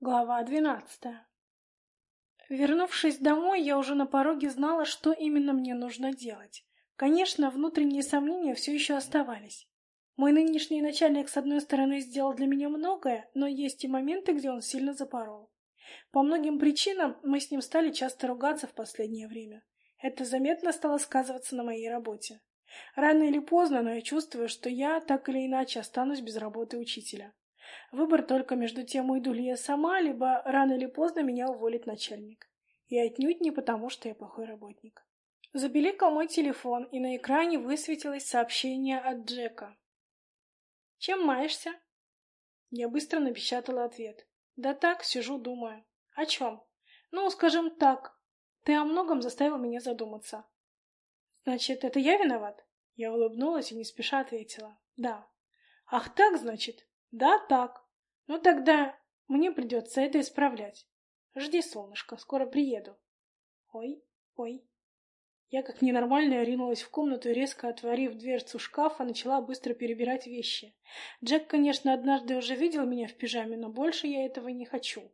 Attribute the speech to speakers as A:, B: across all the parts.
A: Глава двенадцатая. Вернувшись домой, я уже на пороге знала, что именно мне нужно делать. Конечно, внутренние сомнения все еще оставались. Мой нынешний начальник, с одной стороны, сделал для меня многое, но есть и моменты, где он сильно запорол. По многим причинам мы с ним стали часто ругаться в последнее время. Это заметно стало сказываться на моей работе. Рано или поздно, но я чувствую, что я так или иначе останусь без работы учителя. Выбор только между тем, уйду ли я сама, либо рано или поздно меня уволит начальник. И отнюдь не потому, что я плохой работник. Забеликал мой телефон, и на экране высветилось сообщение от Джека. «Чем маешься?» Я быстро напечатала ответ. «Да так, сижу, думаю». «О чем?» «Ну, скажем так, ты о многом заставил меня задуматься». «Значит, это я виноват?» Я улыбнулась и не спеша ответила. «Да». «Ах так, значит?» Да, так. Ну тогда мне придется это исправлять. Жди, солнышко, скоро приеду. Ой, ой. Я как ненормальная ринулась в комнату и, резко отворив дверцу шкафа, начала быстро перебирать вещи. Джек, конечно, однажды уже видел меня в пижаме, но больше я этого не хочу.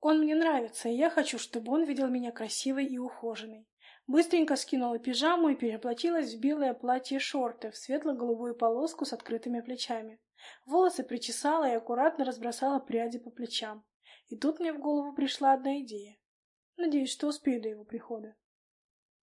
A: Он мне нравится, и я хочу, чтобы он видел меня красивой и ухоженной. Быстренько скинула пижаму и переоплатилась в белое платье и шорты в светло-голубую полоску с открытыми плечами. Волосы причесала и аккуратно разбросала пряди по плечам. И тут мне в голову пришла одна идея. Надеюсь, что успею до его прихода.